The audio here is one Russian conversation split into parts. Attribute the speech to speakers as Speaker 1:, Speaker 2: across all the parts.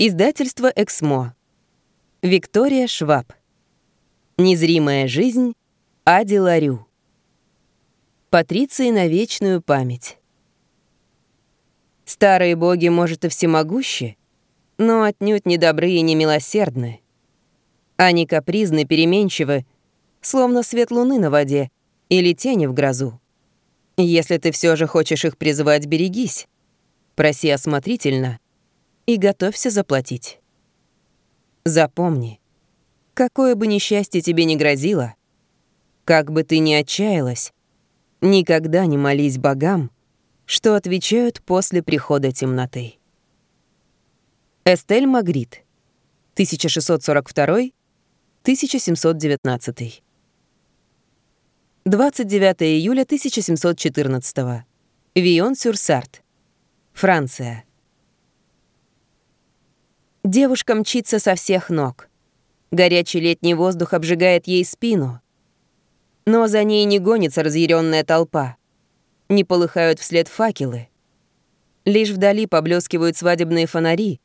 Speaker 1: Издательство «Эксмо». Виктория Шваб. Незримая жизнь Ади Ларю. Патриции на вечную память. Старые боги, может, и всемогущи, но отнюдь не добры и не милосердны. Они капризны, переменчивы, словно свет луны на воде или тени в грозу. Если ты все же хочешь их призывать, берегись. Проси осмотрительно — и готовься заплатить. Запомни, какое бы несчастье тебе ни грозило, как бы ты ни отчаялась, никогда не молись богам, что отвечают после прихода темноты. Эстель Магрит, 1642-1719. 29 июля 1714. Вион-Сюрсарт, Франция. Девушка мчится со всех ног. Горячий летний воздух обжигает ей спину. Но за ней не гонится разъяренная толпа. Не полыхают вслед факелы. Лишь вдали поблескивают свадебные фонари,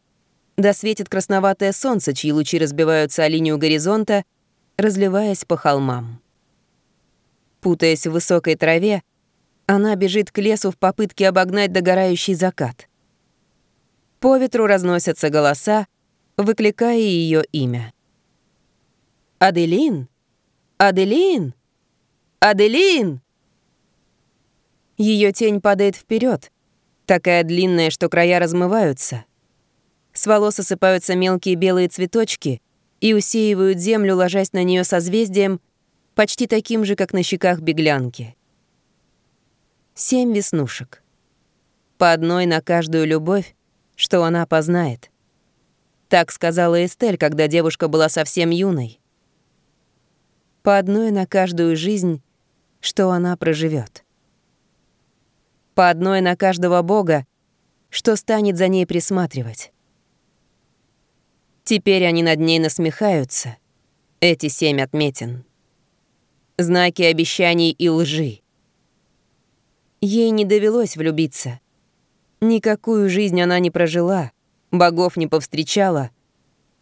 Speaker 1: да светит красноватое солнце, чьи лучи разбиваются о линию горизонта, разливаясь по холмам. Путаясь в высокой траве, она бежит к лесу в попытке обогнать догорающий закат. По ветру разносятся голоса, выкликая ее имя. «Аделин! Аделин! Аделин!» Ее тень падает вперед, такая длинная, что края размываются. С волос осыпаются мелкие белые цветочки и усеивают землю, ложась на нее созвездием, почти таким же, как на щеках беглянки. Семь веснушек. По одной на каждую любовь, что она познает. Так сказала Эстель, когда девушка была совсем юной. По одной на каждую жизнь, что она проживет. По одной на каждого бога, что станет за ней присматривать. Теперь они над ней насмехаются, эти семь отметин. Знаки обещаний и лжи. Ей не довелось влюбиться. Никакую жизнь она не прожила — богов не повстречала,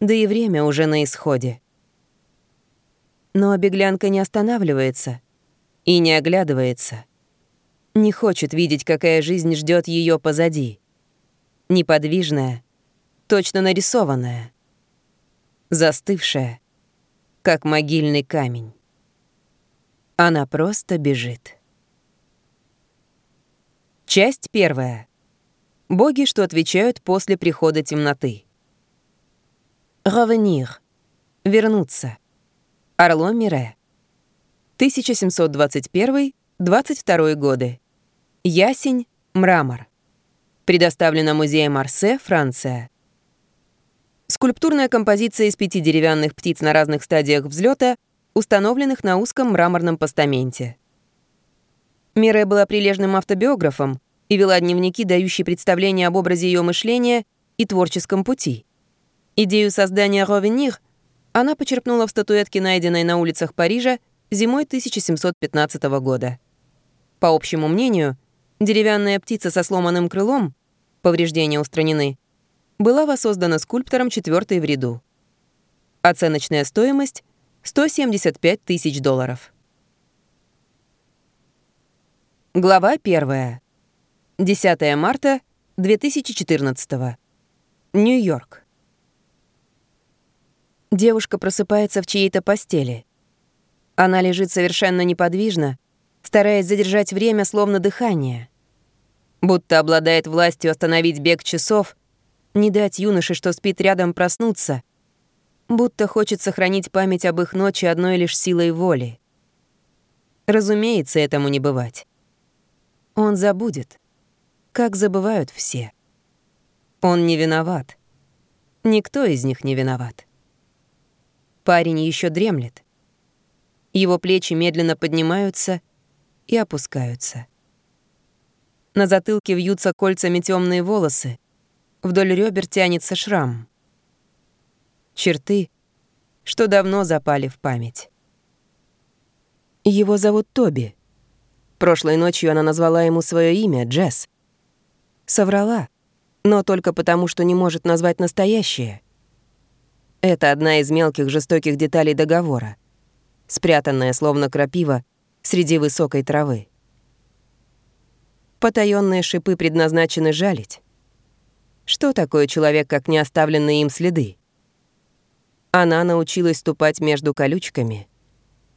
Speaker 1: да и время уже на исходе. Но беглянка не останавливается и не оглядывается. Не хочет видеть, какая жизнь ждет ее позади. Неподвижная, точно нарисованная, застывшая, как могильный камень. Она просто бежит. Часть первая. Боги, что отвечают после прихода темноты. Revenir. Вернуться. Орло Мире. 1721-22 годы. Ясень, мрамор. Предоставлено музеем Марсе, Франция. Скульптурная композиция из пяти деревянных птиц на разных стадиях взлета, установленных на узком мраморном постаменте. Мире была прилежным автобиографом, и вела дневники, дающие представление об образе ее мышления и творческом пути. Идею создания «Ровенир» она почерпнула в статуэтке, найденной на улицах Парижа зимой 1715 года. По общему мнению, деревянная птица со сломанным крылом, повреждения устранены, была воссоздана скульптором четвертой в ряду. Оценочная стоимость — 175 тысяч долларов. Глава первая. 10 марта 2014. Нью-Йорк. Девушка просыпается в чьей-то постели. Она лежит совершенно неподвижно, стараясь задержать время словно дыхание. Будто обладает властью остановить бег часов, не дать юноше, что спит рядом, проснуться. Будто хочет сохранить память об их ночи одной лишь силой воли. Разумеется, этому не бывать. Он забудет как забывают все. Он не виноват. Никто из них не виноват. Парень еще дремлет. Его плечи медленно поднимаются и опускаются. На затылке вьются кольцами темные волосы, вдоль ребер тянется шрам. Черты, что давно запали в память. Его зовут Тоби. Прошлой ночью она назвала ему свое имя, Джесс. Соврала. но только потому, что не может назвать настоящее. Это одна из мелких жестоких деталей договора, спрятанная, словно крапива, среди высокой травы. Потаённые шипы предназначены жалить. Что такое человек, как не оставленные им следы? Она научилась ступать между колючками,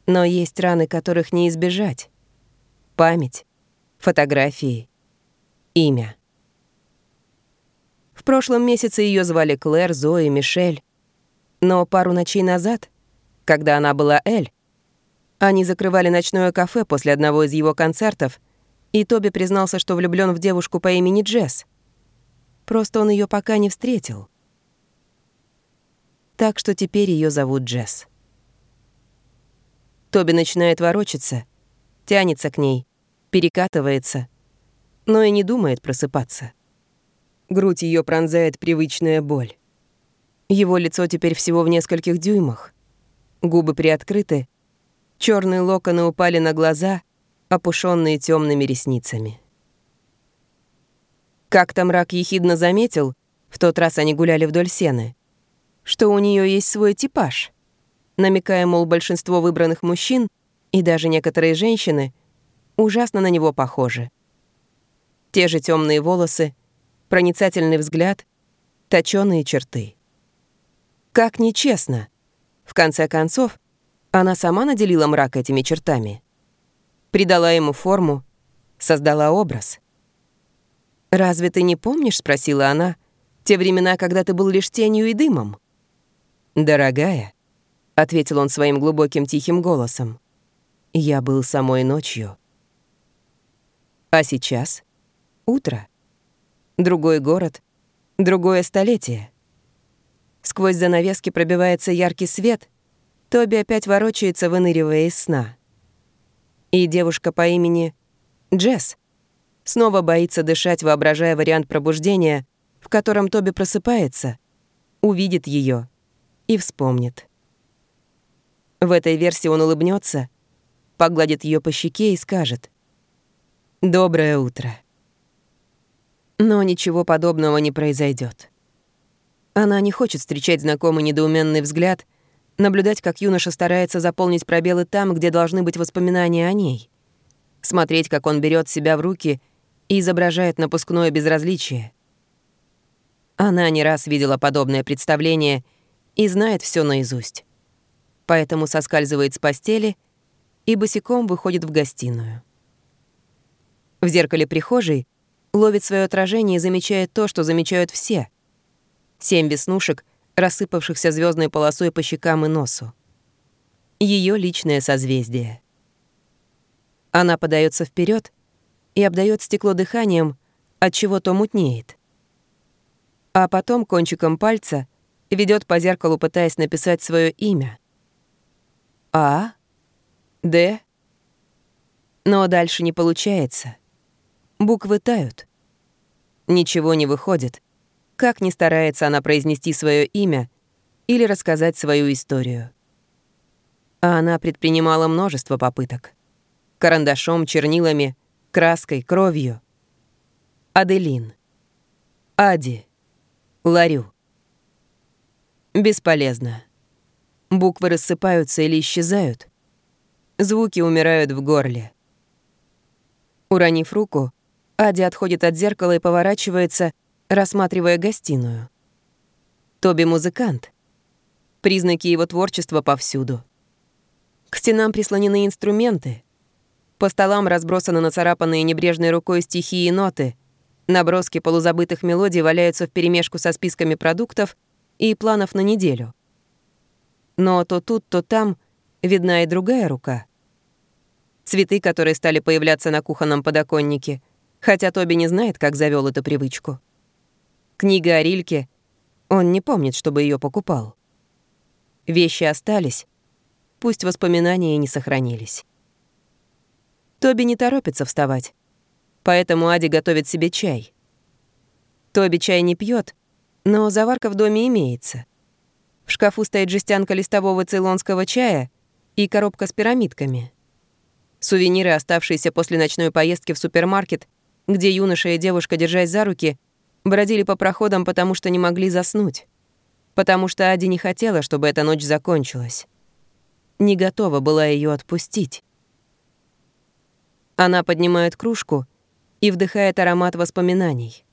Speaker 1: но есть раны, которых не избежать. Память, фотографии, имя. Прошлом месяце ее звали Клэр, Зои, Мишель. Но пару ночей назад, когда она была Эль, они закрывали ночное кафе после одного из его концертов, и Тоби признался, что влюблен в девушку по имени Джесс. Просто он ее пока не встретил. Так что теперь ее зовут Джесс. Тоби начинает ворочаться, тянется к ней, перекатывается, но и не думает просыпаться. Грудь ее пронзает привычная боль. Его лицо теперь всего в нескольких дюймах. Губы приоткрыты, черные локоны упали на глаза, опушенные темными ресницами. Как-то мрак ехидно заметил, в тот раз они гуляли вдоль сены, что у нее есть свой типаж, намекая, мол, большинство выбранных мужчин и даже некоторые женщины ужасно на него похожи. Те же темные волосы, проницательный взгляд, точёные черты. Как нечестно. В конце концов, она сама наделила мрак этими чертами. Придала ему форму, создала образ. «Разве ты не помнишь, — спросила она, — те времена, когда ты был лишь тенью и дымом?» «Дорогая», — ответил он своим глубоким тихим голосом, — «я был самой ночью». А сейчас — утро. Другой город, другое столетие. Сквозь занавески пробивается яркий свет. Тоби опять ворочается, выныривая из сна. И девушка по имени Джесс снова боится дышать, воображая вариант пробуждения, в котором Тоби просыпается, увидит ее и вспомнит. В этой версии он улыбнется, погладит ее по щеке и скажет «Доброе утро». Но ничего подобного не произойдет. Она не хочет встречать знакомый недоуменный взгляд, наблюдать, как юноша старается заполнить пробелы там, где должны быть воспоминания о ней. Смотреть, как он берет себя в руки и изображает напускное безразличие. Она не раз видела подобное представление и знает все наизусть. Поэтому соскальзывает с постели и босиком выходит в гостиную. В зеркале прихожей ловит свое отражение и замечает то, что замечают все — Семь веснушек, рассыпавшихся звездной полосой по щекам и носу. Ее личное созвездие. Она подается вперед и обдает стекло дыханием, от чего то мутнеет. А потом кончиком пальца ведет по зеркалу, пытаясь написать свое имя. А, Д. Но дальше не получается. Буквы тают. Ничего не выходит. Как ни старается она произнести свое имя или рассказать свою историю. А она предпринимала множество попыток. Карандашом, чернилами, краской, кровью. Аделин. Ади. Ларю. Бесполезно. Буквы рассыпаются или исчезают. Звуки умирают в горле. Уронив руку, Ади отходит от зеркала и поворачивается — рассматривая гостиную. Тоби — музыкант. Признаки его творчества повсюду. К стенам прислонены инструменты. По столам разбросаны нацарапанные небрежной рукой стихи и ноты. Наброски полузабытых мелодий валяются вперемешку со списками продуктов и планов на неделю. Но то тут, то там видна и другая рука. Цветы, которые стали появляться на кухонном подоконнике, хотя Тоби не знает, как завел эту привычку. Книга о Рильке. Он не помнит, чтобы ее покупал. Вещи остались. Пусть воспоминания и не сохранились. Тоби не торопится вставать. Поэтому Ади готовит себе чай. Тоби чай не пьет, но заварка в доме имеется. В шкафу стоит жестянка листового цейлонского чая и коробка с пирамидками. Сувениры, оставшиеся после ночной поездки в супермаркет, где юноша и девушка, держась за руки, бродили по проходам, потому что не могли заснуть. Потому что Ади не хотела, чтобы эта ночь закончилась. Не готова была ее отпустить. Она поднимает кружку и вдыхает аромат воспоминаний.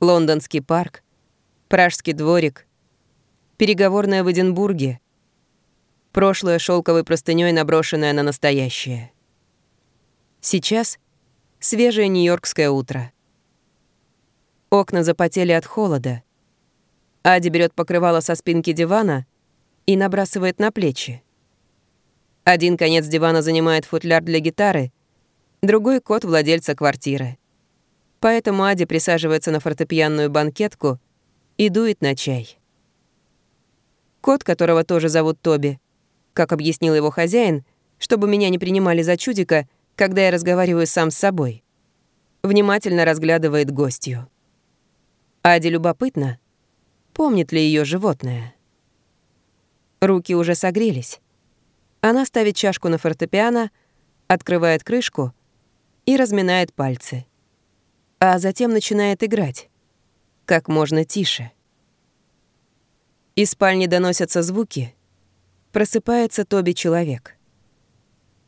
Speaker 1: Лондонский парк, Пражский дворик, переговорная в Эдинбурге, прошлое шелковой простыней, наброшенное на настоящее. Сейчас свежее нью-йоркское утро. Окна запотели от холода. Ади берет покрывало со спинки дивана и набрасывает на плечи. Один конец дивана занимает футляр для гитары — другой — кот владельца квартиры. Поэтому Ади присаживается на фортепианную банкетку и дует на чай. Кот, которого тоже зовут Тоби, как объяснил его хозяин, чтобы меня не принимали за чудика, когда я разговариваю сам с собой, внимательно разглядывает гостью. Ади любопытно, помнит ли ее животное. Руки уже согрелись. Она ставит чашку на фортепиано, открывает крышку — и разминает пальцы. А затем начинает играть. Как можно тише. Из спальни доносятся звуки. Просыпается Тоби-человек.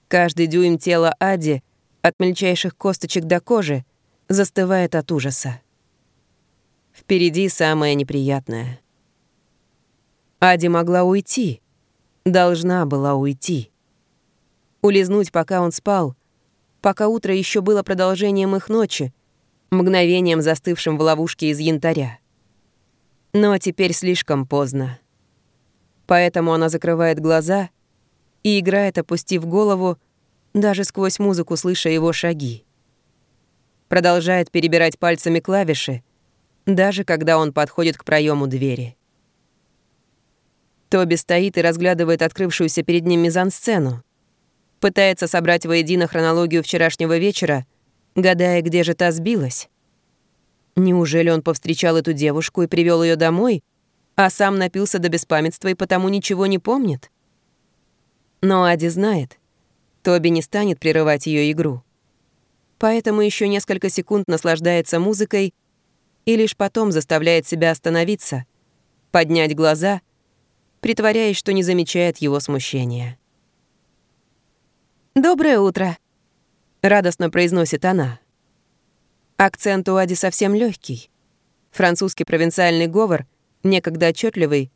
Speaker 1: Каждый дюйм тела Ади, от мельчайших косточек до кожи, застывает от ужаса. Впереди самое неприятное. Ади могла уйти. Должна была уйти. Улизнуть, пока он спал — пока утро еще было продолжением их ночи, мгновением застывшим в ловушке из янтаря. Но теперь слишком поздно. Поэтому она закрывает глаза и играет, опустив голову, даже сквозь музыку слыша его шаги. Продолжает перебирать пальцами клавиши, даже когда он подходит к проему двери. Тоби стоит и разглядывает открывшуюся перед ним мизансцену пытается собрать воедино хронологию вчерашнего вечера, гадая, где же та сбилась. Неужели он повстречал эту девушку и привел ее домой, а сам напился до беспамятства и потому ничего не помнит? Но Ади знает, Тоби не станет прерывать ее игру. Поэтому еще несколько секунд наслаждается музыкой и лишь потом заставляет себя остановиться, поднять глаза, притворяясь, что не замечает его смущения. «Доброе утро», — радостно произносит она. Акцент у Ади совсем легкий. Французский провинциальный говор, некогда отчетливый,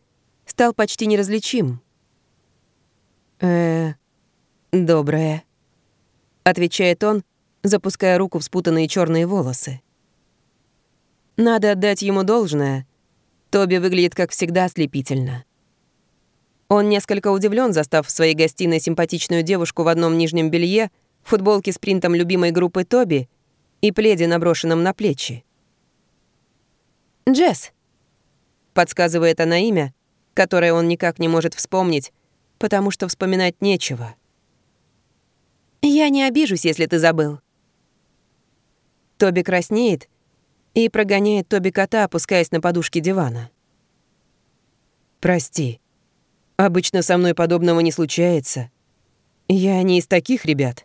Speaker 1: стал почти неразличим. Э доброе», — отвечает он, запуская руку в спутанные черные волосы. Надо отдать ему должное. Тоби выглядит, как всегда, ослепительно. Он несколько удивлен, застав в своей гостиной симпатичную девушку в одном нижнем белье, футболке с принтом любимой группы Тоби и пледе, наброшенном на плечи. «Джесс», — подсказывает она имя, которое он никак не может вспомнить, потому что вспоминать нечего. «Я не обижусь, если ты забыл». Тоби краснеет и прогоняет Тоби кота, опускаясь на подушки дивана. «Прости», Обычно со мной подобного не случается. Я не из таких ребят.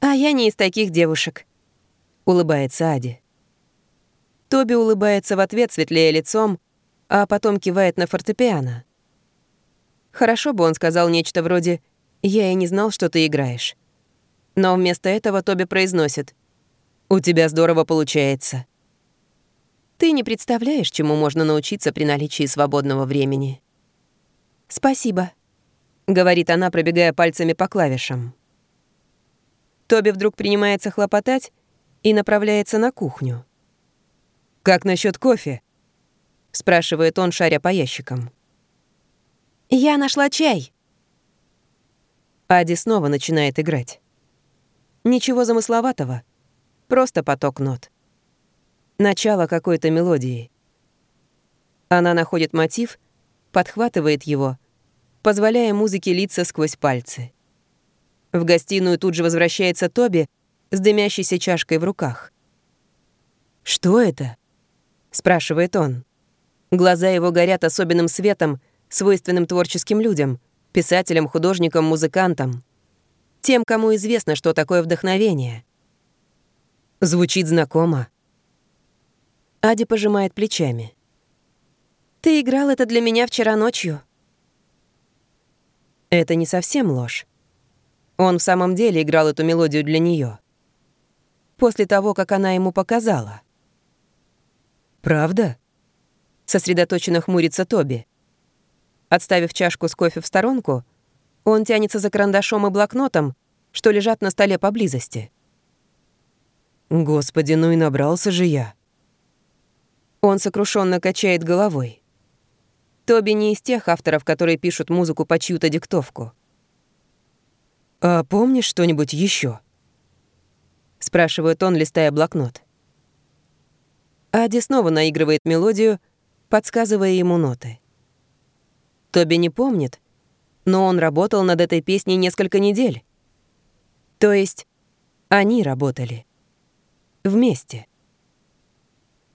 Speaker 1: А я не из таких девушек, улыбается Ади. Тоби улыбается в ответ светлее лицом, а потом кивает на фортепиано. Хорошо бы он сказал нечто вроде «Я и не знал, что ты играешь». Но вместо этого Тоби произносит «У тебя здорово получается». Ты не представляешь, чему можно научиться при наличии свободного времени. «Спасибо», — говорит она, пробегая пальцами по клавишам. Тоби вдруг принимается хлопотать и направляется на кухню. «Как насчет кофе?» — спрашивает он, шаря по ящикам. «Я нашла чай». Ади снова начинает играть. Ничего замысловатого, просто поток нот. Начало какой-то мелодии. Она находит мотив, подхватывает его позволяя музыке литься сквозь пальцы. В гостиную тут же возвращается Тоби с дымящейся чашкой в руках. «Что это?» — спрашивает он. Глаза его горят особенным светом, свойственным творческим людям, писателям, художникам, музыкантам. Тем, кому известно, что такое вдохновение. Звучит знакомо. Ади пожимает плечами. «Ты играл это для меня вчера ночью». Это не совсем ложь. Он в самом деле играл эту мелодию для нее. После того, как она ему показала. «Правда?» Сосредоточенно хмурится Тоби. Отставив чашку с кофе в сторонку, он тянется за карандашом и блокнотом, что лежат на столе поблизости. «Господи, ну и набрался же я!» Он сокрушенно качает головой. Тоби не из тех авторов, которые пишут музыку по чью-то диктовку. «А помнишь что-нибудь еще? спрашивает он, листая блокнот. Ади снова наигрывает мелодию, подсказывая ему ноты. Тоби не помнит, но он работал над этой песней несколько недель. То есть они работали. Вместе.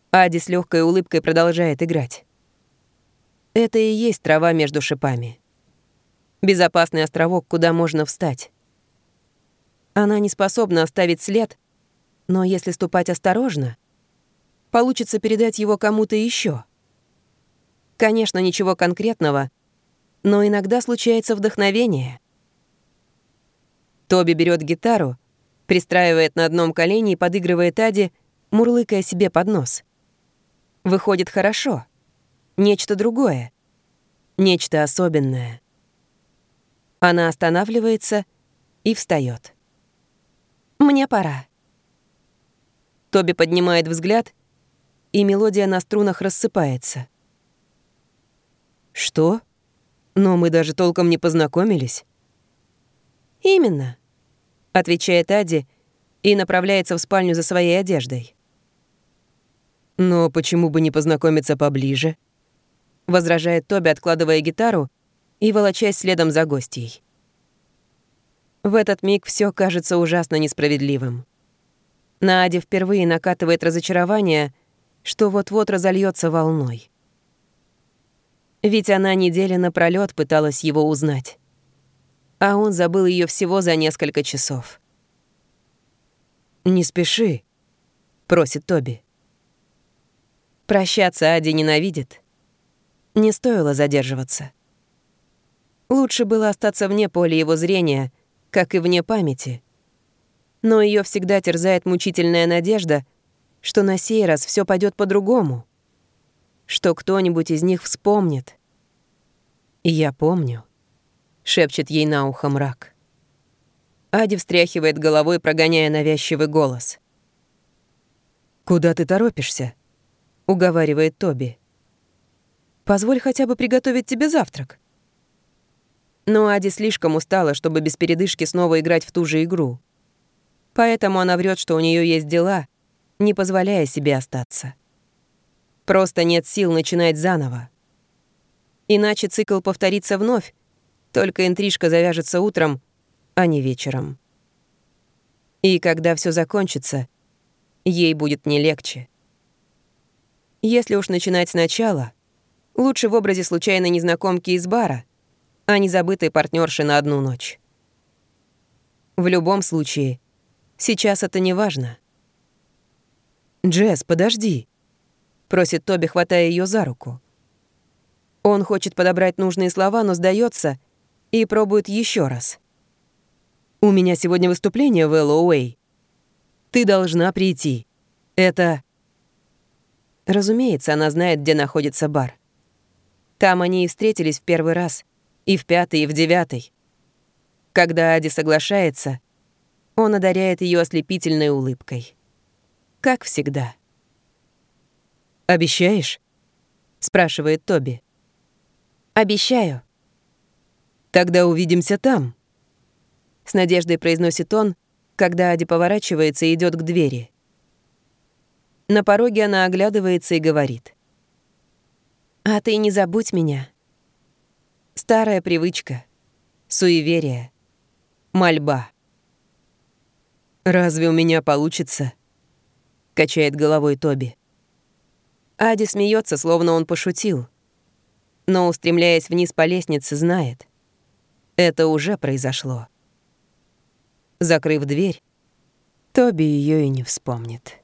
Speaker 1: Ади с легкой улыбкой продолжает играть. Это и есть трава между шипами. Безопасный островок, куда можно встать. Она не способна оставить след, но если ступать осторожно, получится передать его кому-то еще. Конечно, ничего конкретного, но иногда случается вдохновение. Тоби берет гитару, пристраивает на одном колене и подыгрывает Ади, мурлыкая себе под нос. Выходит хорошо. Нечто другое. Нечто особенное. Она останавливается и встает. «Мне пора». Тоби поднимает взгляд, и мелодия на струнах рассыпается. «Что? Но мы даже толком не познакомились». «Именно», — отвечает Ади и направляется в спальню за своей одеждой. «Но почему бы не познакомиться поближе?» — возражает Тоби, откладывая гитару и волочась следом за гостьей. В этот миг все кажется ужасно несправедливым. На Аде впервые накатывает разочарование, что вот-вот разольется волной. Ведь она недели напролёт пыталась его узнать. А он забыл ее всего за несколько часов. «Не спеши», — просит Тоби. Прощаться Ади ненавидит. Не стоило задерживаться. Лучше было остаться вне поля его зрения, как и вне памяти. Но ее всегда терзает мучительная надежда, что на сей раз все пойдет по-другому, что кто-нибудь из них вспомнит. Я помню, шепчет ей на ухо мрак. Ади встряхивает головой, прогоняя навязчивый голос. «Куда ты торопишься?» — уговаривает Тоби. «Позволь хотя бы приготовить тебе завтрак». Но Ади слишком устала, чтобы без передышки снова играть в ту же игру. Поэтому она врет, что у нее есть дела, не позволяя себе остаться. Просто нет сил начинать заново. Иначе цикл повторится вновь, только интрижка завяжется утром, а не вечером. И когда все закончится, ей будет не легче. Если уж начинать сначала, лучше в образе случайной незнакомки из бара, а не забытой партнерши на одну ночь. В любом случае, сейчас это не важно. «Джесс, подожди», — просит Тоби, хватая ее за руку. Он хочет подобрать нужные слова, но сдается и пробует еще раз. «У меня сегодня выступление в Эллоуэй. Ты должна прийти. Это...» Разумеется, она знает, где находится бар. Там они и встретились в первый раз, и в пятый, и в девятый. Когда Ади соглашается, он одаряет ее ослепительной улыбкой. Как всегда. «Обещаешь?» — спрашивает Тоби. «Обещаю». «Тогда увидимся там», — с надеждой произносит он, когда Ади поворачивается и идет к двери. На пороге она оглядывается и говорит. «А ты не забудь меня». Старая привычка, суеверие, мольба. «Разве у меня получится?» — качает головой Тоби. Ади смеется, словно он пошутил. Но, устремляясь вниз по лестнице, знает. Это уже произошло. Закрыв дверь, Тоби ее и не вспомнит.